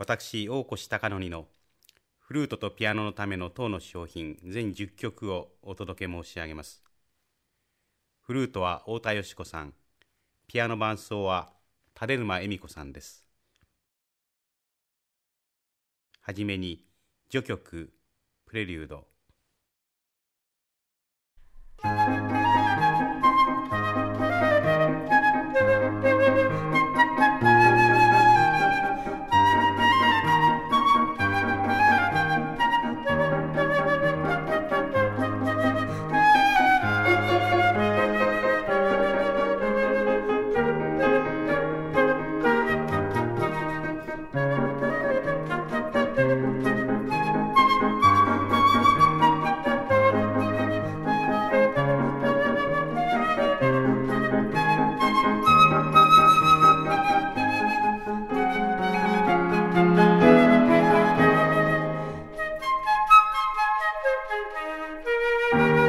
私、大越貴則のフルートとピアノのための等の商品全10曲をお届け申し上げます。フルートは太田よし子さん、ピアノ伴奏は立沼恵美子さんです。はじめに序曲プレリュード。Música